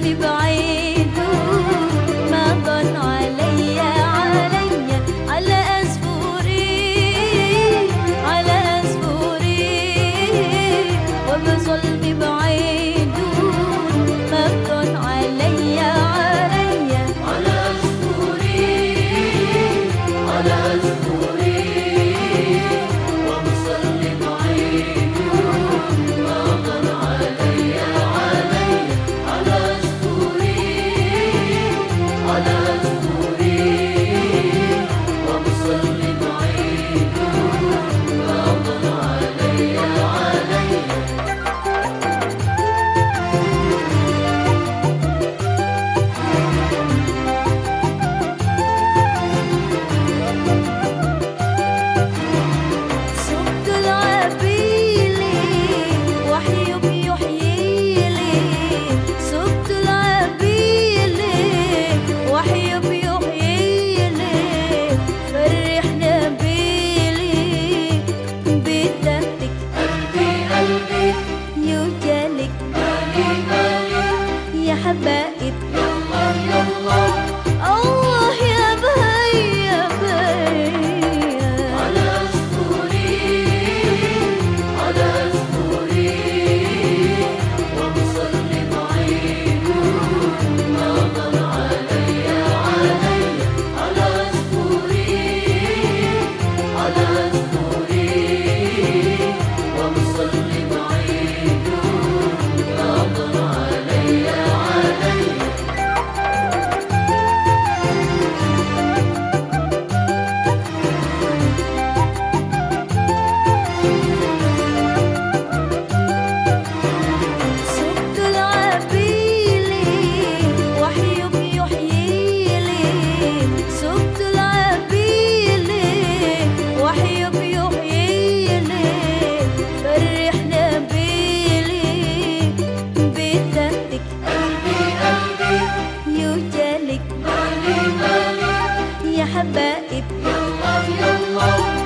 happy birthday. habait الحبائب يلا يلا.